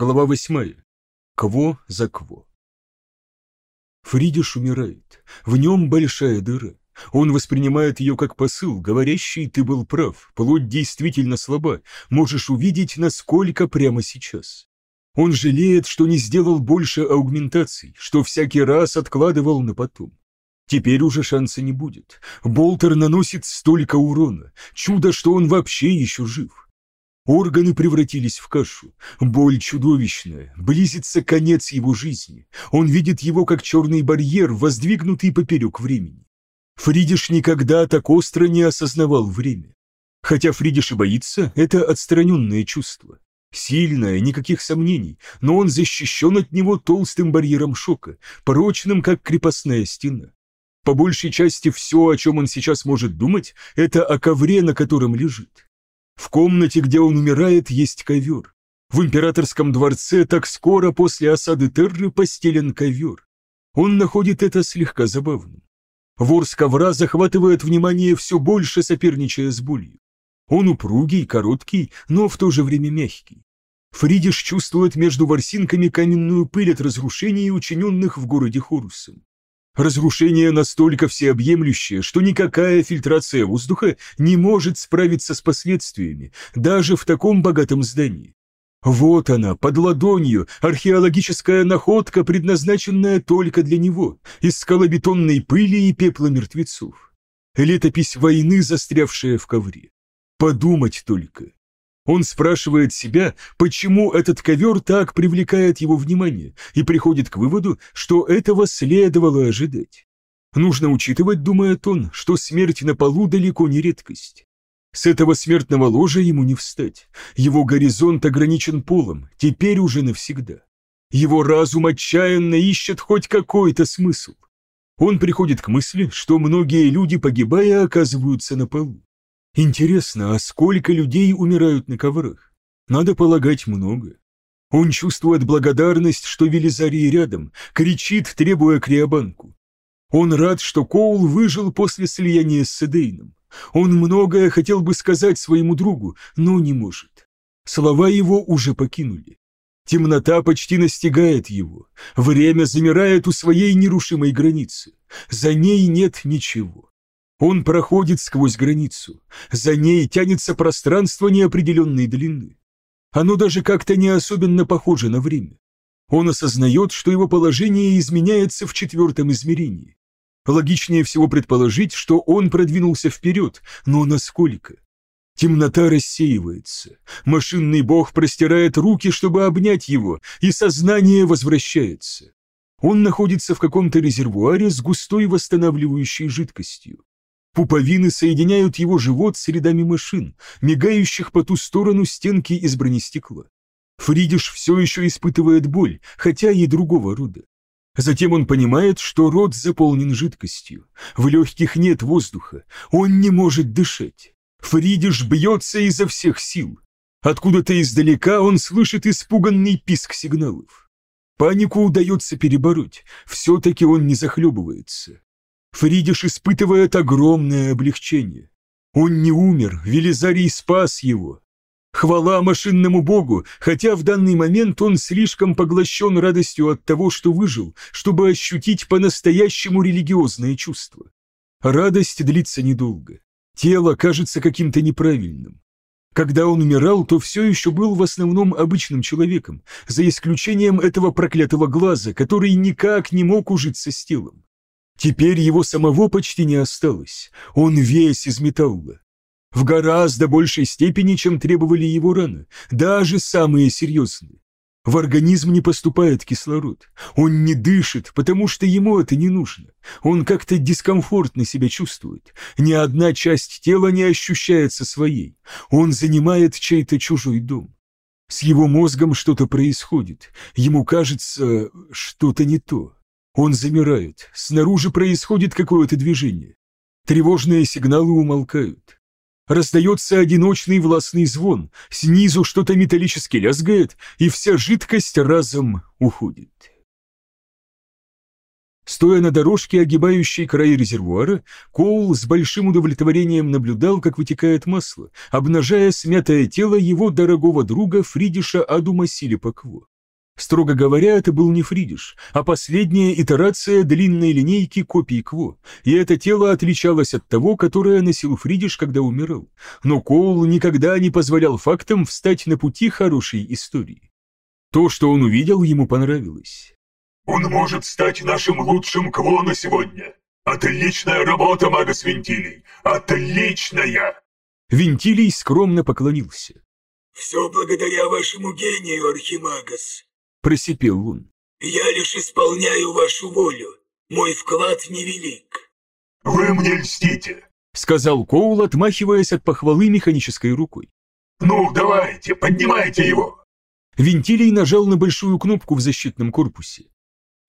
Глава восьмая. Кво за кво. Фридиш умирает. В нем большая дыра. Он воспринимает ее как посыл, говорящий «ты был прав, плоть действительно слаба, можешь увидеть, насколько прямо сейчас». Он жалеет, что не сделал больше аугментаций, что всякий раз откладывал на потом. Теперь уже шанса не будет. Болтер наносит столько урона. Чудо, что он вообще еще жив. Органы превратились в кашу. Боль чудовищная. Близится конец его жизни. Он видит его как черный барьер, воздвигнутый поперек времени. Фридиш никогда так остро не осознавал время. Хотя Фридиш и боится, это отстраненное чувство. Сильное, никаких сомнений, но он защищен от него толстым барьером шока, прочным, как крепостная стена. По большей части все, о чем он сейчас может думать, это о ковре, на котором лежит. В комнате, где он умирает, есть ковер. В императорском дворце так скоро после осады Терры постелен ковер. Он находит это слегка забавным. Вор с ковра захватывает внимание все больше, соперничая с болью. Он упругий, короткий, но в то же время мягкий. Фридиш чувствует между ворсинками каменную пыль от разрушений, учиненных в городе Хорусом. Разрушение настолько всеобъемлющее, что никакая фильтрация воздуха не может справиться с последствиями, даже в таком богатом здании. Вот она, под ладонью, археологическая находка, предназначенная только для него, из скалобетонной пыли и пепла мертвецов. Летопись войны, застрявшая в ковре. Подумать только. Он спрашивает себя, почему этот ковер так привлекает его внимание, и приходит к выводу, что этого следовало ожидать. Нужно учитывать, думает он, что смерть на полу далеко не редкость. С этого смертного ложа ему не встать. Его горизонт ограничен полом, теперь уже навсегда. Его разум отчаянно ищет хоть какой-то смысл. Он приходит к мысли, что многие люди, погибая, оказываются на полу. Интересно, а сколько людей умирают на коврах? Надо полагать, много. Он чувствует благодарность, что Велизарий рядом, кричит, требуя Криобанку. Он рад, что Коул выжил после слияния с Седейном. Он многое хотел бы сказать своему другу, но не может. Слова его уже покинули. Темнота почти настигает его. Время замирает у своей нерушимой границы. За ней нет ничего. Он проходит сквозь границу. За ней тянется пространство неопределенной длины. Оно даже как-то не особенно похоже на время. Он осознает, что его положение изменяется в четвертом измерении. Логичнее всего предположить, что он продвинулся вперед, но насколько? Темнота рассеивается. Машинный бог простирает руки, чтобы обнять его, и сознание возвращается. Он находится в каком-то резервуаре с густой восстанавливающей жидкостью. Пуповины соединяют его живот с рядами машин, мигающих по ту сторону стенки из бронестекла. Фридиш все еще испытывает боль, хотя и другого рода. Затем он понимает, что рот заполнен жидкостью, в легких нет воздуха, он не может дышать. Фридиш бьется изо всех сил. Откуда-то издалека он слышит испуганный писк сигналов. Панику удается перебороть, все-таки он не захлебывается. Фридиш испытывает огромное облегчение. Он не умер, Велизарий спас его. Хвала машинному богу, хотя в данный момент он слишком поглощен радостью от того, что выжил, чтобы ощутить по-настоящему религиозное чувство. Радость длится недолго. Тело кажется каким-то неправильным. Когда он умирал, то все еще был в основном обычным человеком, за исключением этого проклятого глаза, который никак не мог ужиться с телом. Теперь его самого почти не осталось, он весь из металла. В гораздо большей степени, чем требовали его раны, даже самые серьезные. В организм не поступает кислород, он не дышит, потому что ему это не нужно. Он как-то дискомфортно себя чувствует, ни одна часть тела не ощущается своей, он занимает чей-то чужой дом. С его мозгом что-то происходит, ему кажется, что-то не то. Он замирает, снаружи происходит какое-то движение. Тревожные сигналы умолкают. Раздается одиночный властный звон, снизу что-то металлически лязгает, и вся жидкость разом уходит. Стоя на дорожке, огибающей край резервуара, Коул с большим удовлетворением наблюдал, как вытекает масло, обнажая смятое тело его дорогого друга Фридиша Адума Силипакво. Строго говоря, это был не Фридиш, а последняя итерация длинной линейки копии Кво, и это тело отличалось от того, которое носил Фридиш, когда умирал. Но Коул никогда не позволял фактам встать на пути хорошей истории. То, что он увидел, ему понравилось. Он может стать нашим лучшим Кво на сегодня. Отличная работа, Магас Вентилий! Отличная!» Вентилий скромно поклонился. «Все благодаря вашему гению, Архимагас», — просипел он. «Я лишь исполняю вашу волю. Мой вклад невелик». «Вы мне льстите», — сказал Коул, отмахиваясь от похвалы механической рукой. «Ну, давайте, поднимайте его!» Вентилий нажал на большую кнопку в защитном корпусе.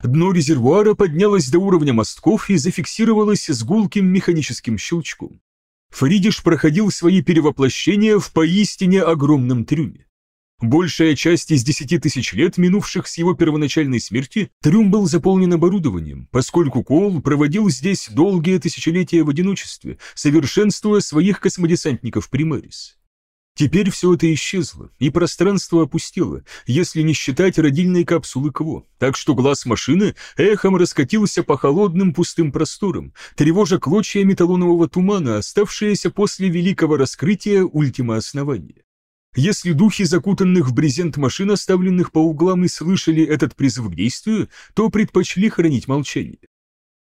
Дно резервуара поднялось до уровня мостков и зафиксировалось с гулким механическим щелчком. Фридиш проходил свои перевоплощения в поистине огромном трюме. Большая часть из десяти тысяч лет, минувших с его первоначальной смерти, трюм был заполнен оборудованием, поскольку Коул проводил здесь долгие тысячелетия в одиночестве, совершенствуя своих космодесантников Примарис. Теперь все это исчезло, и пространство опустело, если не считать родильной капсулы КВО, так что глаз машины эхом раскатился по холодным пустым просторам, тревожа клочья металлонового тумана, оставшиеся после великого раскрытия ультима основания. Если духи закутанных в брезент машин, оставленных по углам, и слышали этот призыв к действию, то предпочли хранить молчание.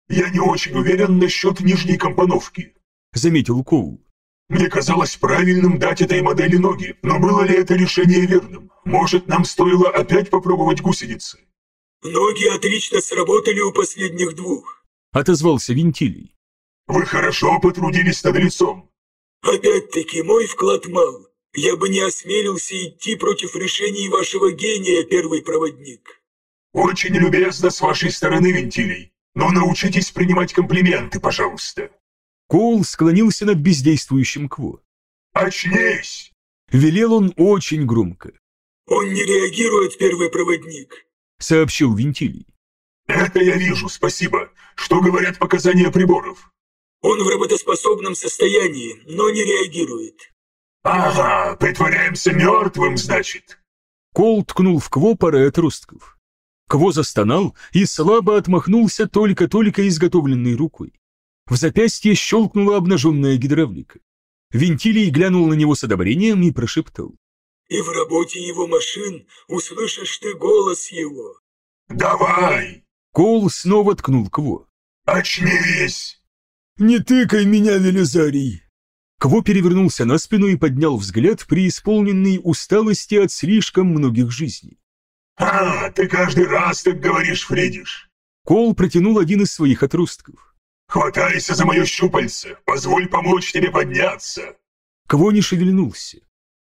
«Я не очень уверен насчет нижней компоновки», — заметил Коул. Мне казалось правильным дать этой модели ноги, но было ли это решение верным? Может, нам стоило опять попробовать гусеницы? Ноги отлично сработали у последних двух, отозвался Вентилий. Вы хорошо потрудились над лицом. Опять-таки, мой вклад мал. Я бы не осмелился идти против решений вашего гения, первый проводник. Очень любезно с вашей стороны, Вентилий. Но научитесь принимать комплименты, пожалуйста. Коул склонился над бездействующим Кво. «Очнись!» — велел он очень громко. «Он не реагирует, первый проводник», — сообщил Вентилий. «Это я вижу, спасибо. Что говорят показания приборов?» «Он в работоспособном состоянии, но не реагирует». «Ага, притворяемся мертвым, значит?» Кол ткнул в Кво парой отростков. Кво застонал и слабо отмахнулся только-только изготовленной рукой. В запястье щелкнула обнаженная гидравлика. Вентилий глянул на него с одобрением и прошептал. «И в работе его машин услышишь ты голос его». «Давай!» Кол снова ткнул Кво. «Очнись!» «Не тыкай меня, Велизарий!» Кво перевернулся на спину и поднял взгляд, преисполненный усталости от слишком многих жизней. «А, ты каждый раз так говоришь, Фредиш!» Кол протянул один из своих отростков. «Хватайся за мое щупальце! Позволь помочь тебе подняться!» Кого не шевельнулся.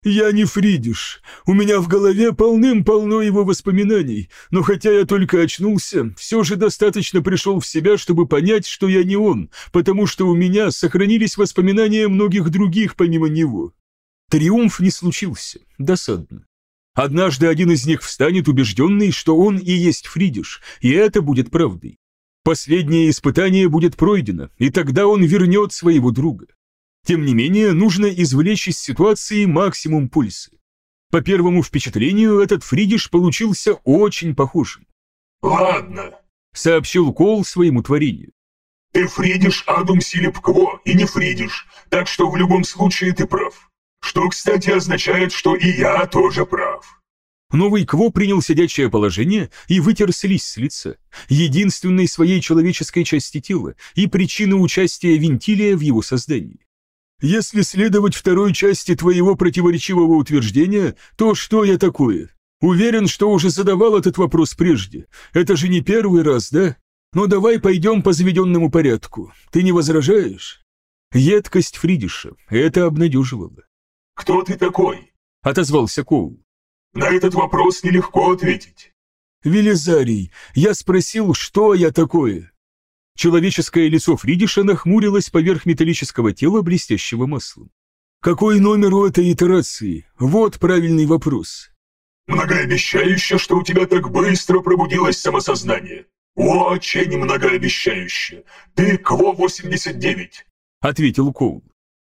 «Я не Фридиш. У меня в голове полным-полно его воспоминаний, но хотя я только очнулся, все же достаточно пришел в себя, чтобы понять, что я не он, потому что у меня сохранились воспоминания многих других помимо него. Триумф не случился. Досадно. Однажды один из них встанет убежденный, что он и есть Фридиш, и это будет правдой. Последнее испытание будет пройдено, и тогда он вернет своего друга. Тем не менее, нужно извлечь из ситуации максимум пульса. По первому впечатлению, этот Фридиш получился очень похожим. «Ладно», — сообщил Кол своему творению. «Ты Фридиш Адум Силипкво и не Фридиш, так что в любом случае ты прав. Что, кстати, означает, что и я тоже прав». Новый Кво принял сидячее положение и вытер слизь с лица, единственной своей человеческой части тела и причины участия Вентилия в его создании. «Если следовать второй части твоего противоречивого утверждения, то что я такое? Уверен, что уже задавал этот вопрос прежде. Это же не первый раз, да? Но давай пойдем по заведенному порядку. Ты не возражаешь?» Едкость Фридиша, это обнадеживало. «Кто ты такой?» — отозвался Коул. На этот вопрос нелегко ответить. Велизарий, я спросил, что я такое. Человеческое лицо Фридиша нахмурилось поверх металлического тела, блестящего маслом. Какой номер у этой итерации? Вот правильный вопрос. Многообещающе, что у тебя так быстро пробудилось самосознание. «Очень многообещающе. Ты Кво-89», — ответил Коул.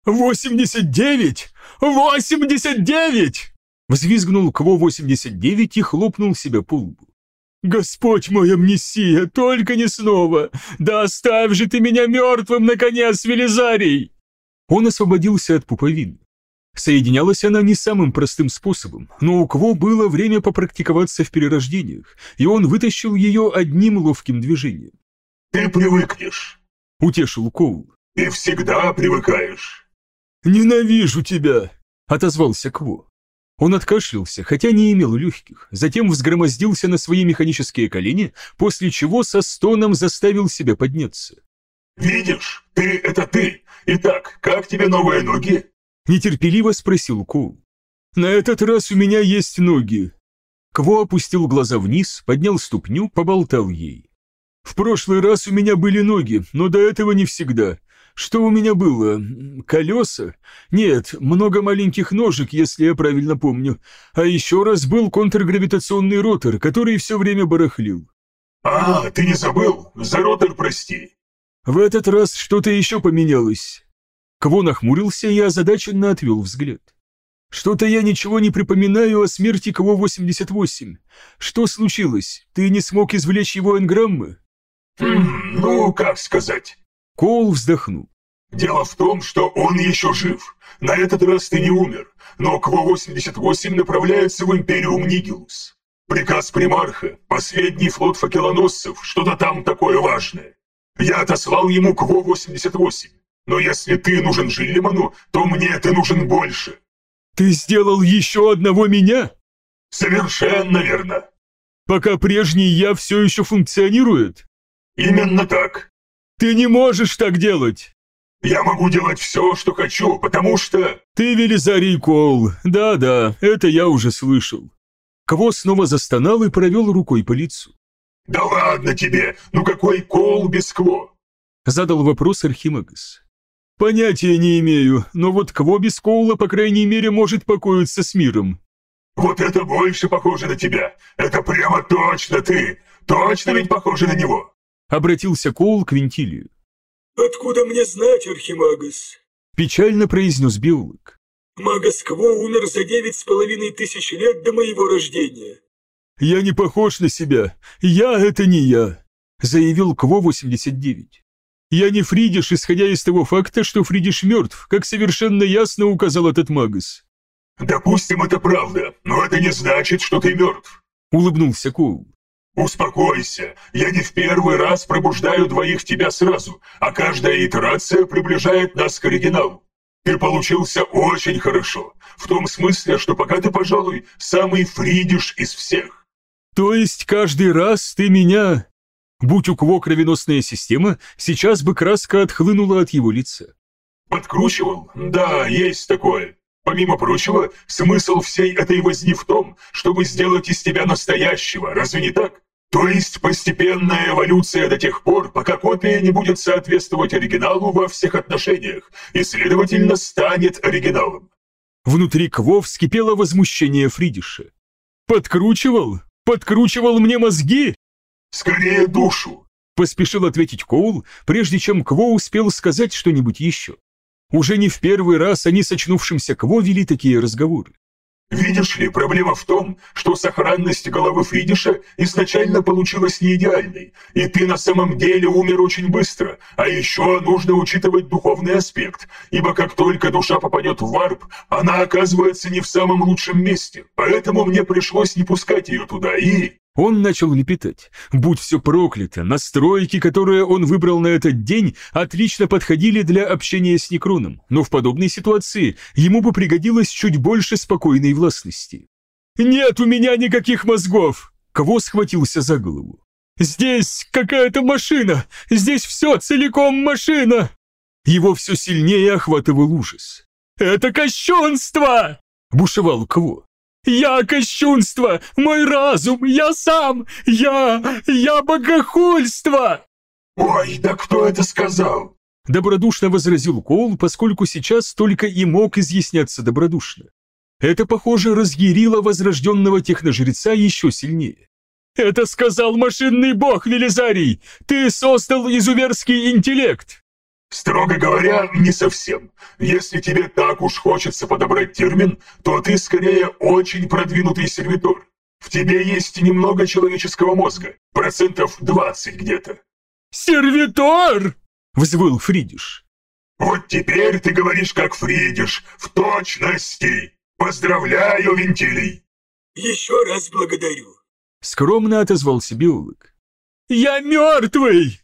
«Восемьдесят девять! Восемьдесят девять!» Взвизгнул Кво-89 и хлопнул себя по лбу. «Господь мой амнисия, только не снова! Да оставь же ты меня мертвым, наконец, Велизарий!» Он освободился от пуповины. Соединялась она не самым простым способом, но у Кво было время попрактиковаться в перерождениях, и он вытащил ее одним ловким движением. «Ты привыкнешь», — утешил Коул. «Ты всегда привыкаешь». «Ненавижу тебя!» — отозвался Кво. Он откашлялся, хотя не имел легких, затем взгромоздился на свои механические колени, после чего со стоном заставил себя подняться. «Видишь, ты — это ты! Итак, как тебе новые ноги?» Нетерпеливо спросил Коул. «На этот раз у меня есть ноги». Кво опустил глаза вниз, поднял ступню, поболтал ей. «В прошлый раз у меня были ноги, но до этого не всегда. Что у меня было? Колеса? Нет, много маленьких ножек, если я правильно помню. А еще раз был контргравитационный ротор, который все время барахлил». «А, ты не забыл? За ротор прости». «В этот раз что-то еще поменялось». Кво нахмурился и озадаченно отвел взгляд. «Что-то я ничего не припоминаю о смерти Кво-88. Что случилось? Ты не смог извлечь его энграммы?» «Хм, ну, как сказать?» Коул вздохнул. «Дело в том, что он еще жив. На этот раз ты не умер, но Кво-88 направляется в Империум Нигилус. Приказ примарха, последний флот факелоносцев, что-то там такое важное. Я отослал ему Кво-88. Но если ты нужен Жиллиману, то мне ты нужен больше. Ты сделал еще одного меня? Совершенно верно. Пока прежний я все еще функционирует? Именно так. Ты не можешь так делать. Я могу делать все, что хочу, потому что... Ты Велизарий Кол. Да-да, это я уже слышал. Кво снова застонал и провел рукой по лицу. «Да ладно тебе! Ну какой Кол без Кво?» Задал вопрос Архимагас. «Понятия не имею, но вот Квоби Скоула, по крайней мере, может покоиться с миром». «Вот это больше похоже на тебя! Это прямо точно ты! Точно ведь похоже на него!» Обратился Коул к Вентилию. «Откуда мне знать, Архимагас?» Печально произнес биолог. «Магас Кво умер за девять с половиной тысяч лет до моего рождения». «Я не похож на себя. Я — это не я», — заявил Кво-89. Я не Фридиш, исходя из того факта, что Фридиш мертв, как совершенно ясно указал этот магас. «Допустим, это правда, но это не значит, что ты мертв», — улыбнулся Коул. «Успокойся, я не в первый раз пробуждаю двоих тебя сразу, а каждая итерация приближает нас к оригиналу. Ты получился очень хорошо, в том смысле, что пока ты, пожалуй, самый Фридиш из всех». «То есть каждый раз ты меня Будь у Кво кровеносная система, сейчас бы краска отхлынула от его лица. «Подкручивал? Да, есть такое. Помимо прочего, смысл всей этой возни в том, чтобы сделать из тебя настоящего, разве не так? То есть постепенная эволюция до тех пор, пока копия не будет соответствовать оригиналу во всех отношениях, и, следовательно, станет оригиналом». Внутри Кво вскипело возмущение Фридиша. «Подкручивал? Подкручивал мне мозги? «Скорее душу!» – поспешил ответить Коул, прежде чем Кво успел сказать что-нибудь еще. Уже не в первый раз они с очнувшимся Кво вели такие разговоры. Видишь ли, проблема в том, что сохранность головы Фридиша изначально получилась не идеальной, и ты на самом деле умер очень быстро, а еще нужно учитывать духовный аспект, ибо как только душа попадет в варп, она оказывается не в самом лучшем месте, поэтому мне пришлось не пускать ее туда и... Он начал лепетать. Будь все проклято, настройки, которые он выбрал на этот день, отлично подходили для общения с Некроном, но в подобной ситуации ему бы пригодилось чуть больше спокойной властности. «Нет у меня никаких мозгов!» Кого схватился за голову. «Здесь какая-то машина! Здесь все целиком машина!» Его все сильнее охватывал ужас. «Это кощунство!» – бушевал Кво. Я кощунство! Мой разум! Я сам! Я... я богохульство!» «Ой, да кто это сказал?» Добродушно возразил Коул, поскольку сейчас только и мог изъясняться добродушно. Это, похоже, разъярило возрожденного техножреца еще сильнее. Это сказал машинный бог Велизарий! Ты создал изуверский интеллект!» Строго говоря, не совсем. Если тебе так уж хочется подобрать термин, то ты скорее очень продвинутый сервитор. В тебе есть немного человеческого мозга, процентов 20 где-то. «Сервитор!» — взвыл Фридиш. «Вот теперь ты говоришь как Фридиш, в точности! Поздравляю, Вентилий!» «Еще раз благодарю!» — скромно отозвался биолог. «Я мертвый!»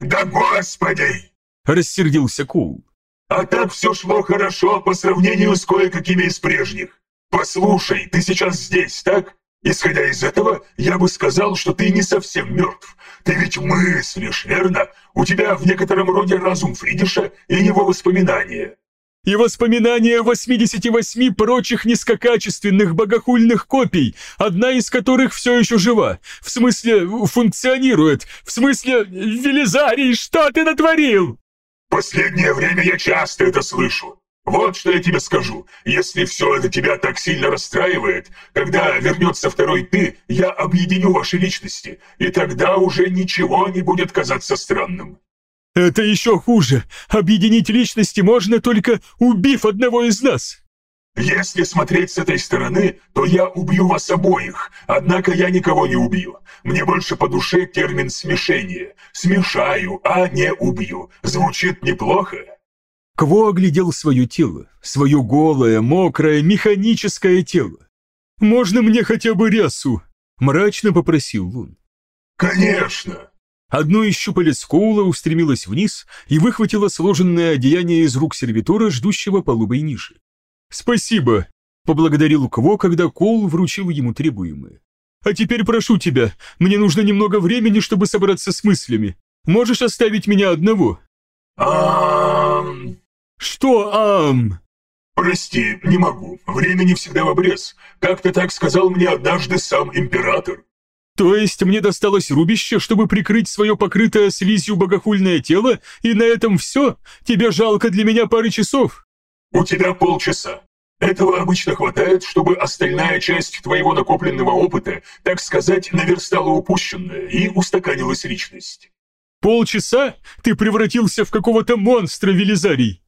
«Да господи!» — рассердился Кул. «А так все шло хорошо по сравнению с кое-какими из прежних. Послушай, ты сейчас здесь, так? Исходя из этого, я бы сказал, что ты не совсем мертв. Ты ведь мыслишь, верно? У тебя в некотором роде разум Фридиша и его воспоминания. И воспоминания 88 прочих низкокачественных богохульных копий, одна из которых все еще жива. В смысле, функционирует. В смысле, Велизарий, что ты натворил? Последнее время я часто это слышу. Вот что я тебе скажу. Если все это тебя так сильно расстраивает, когда вернется второй ты, я объединю ваши личности, и тогда уже ничего не будет казаться странным. Это еще хуже. Объединить личности можно только убив одного из нас. Если смотреть с этой стороны, то я убью вас обоих, однако я никого не убью. Мне больше по душе термин «смешение». Смешаю, а не убью. Звучит неплохо. Кво оглядел свое тело, свое голое, мокрое, механическое тело. «Можно мне хотя бы рясу?» – мрачно попросил он. «Конечно!» Одно из щупалец Коула устремилось вниз и выхватило сложенное одеяние из рук сервитора, ждущего полубой ниши. «Спасибо!» – поблагодарил Кво, когда Коул вручил ему требуемое. «А теперь прошу тебя, мне нужно немного времени, чтобы собраться с мыслями. Можешь оставить меня одного?» «Ам...» «Что ам?» «Прости, не могу. Время не всегда в обрез. Как-то так сказал мне однажды сам император». «То есть мне досталось рубище, чтобы прикрыть свое покрытое слизью богохульное тело, и на этом все? Тебе жалко для меня пары часов?» «У тебя полчаса. Этого обычно хватает, чтобы остальная часть твоего накопленного опыта, так сказать, наверстала упущенное и устаканилась личность». «Полчаса? Ты превратился в какого-то монстра, Велизарий!»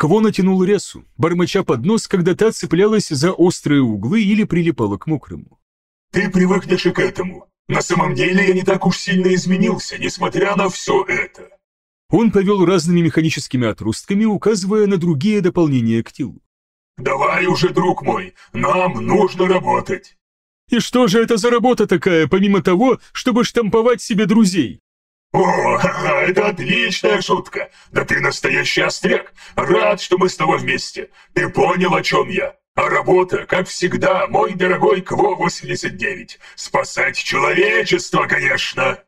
Кво натянул рясу, бормоча под нос, когда та цеплялась за острые углы или прилипала к мокрому. «Ты привыкнешь и к этому. На самом деле я не так уж сильно изменился, несмотря на все это». Он повел разными механическими отростками, указывая на другие дополнения к телу. «Давай уже, друг мой, нам нужно работать». «И что же это за работа такая, помимо того, чтобы штамповать себе друзей?» «О, это отличная шутка! Да ты настоящий остряк! Рад, что мы с тобой вместе! Ты понял, о чем я? А работа, как всегда, мой дорогой Кво-89, спасать человечество, конечно!»